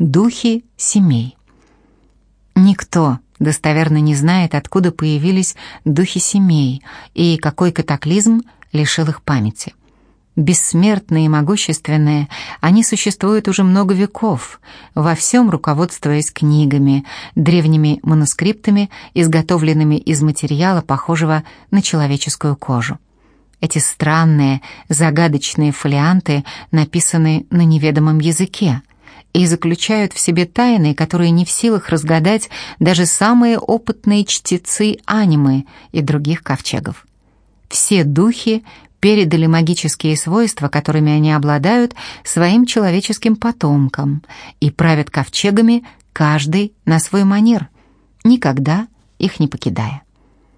Духи семей. Никто достоверно не знает, откуда появились духи семей и какой катаклизм лишил их памяти. Бессмертные и могущественные, они существуют уже много веков, во всем руководствуясь книгами, древними манускриптами, изготовленными из материала, похожего на человеческую кожу. Эти странные, загадочные фолианты написаны на неведомом языке и заключают в себе тайны, которые не в силах разгадать даже самые опытные чтецы анимы и других ковчегов. Все духи передали магические свойства, которыми они обладают, своим человеческим потомкам и правят ковчегами каждый на свой манер, никогда их не покидая.